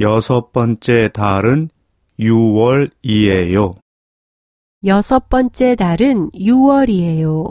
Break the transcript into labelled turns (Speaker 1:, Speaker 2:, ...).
Speaker 1: 여섯 번째 달은 6월이에요.
Speaker 2: 여섯 번째 달은 6월이에요.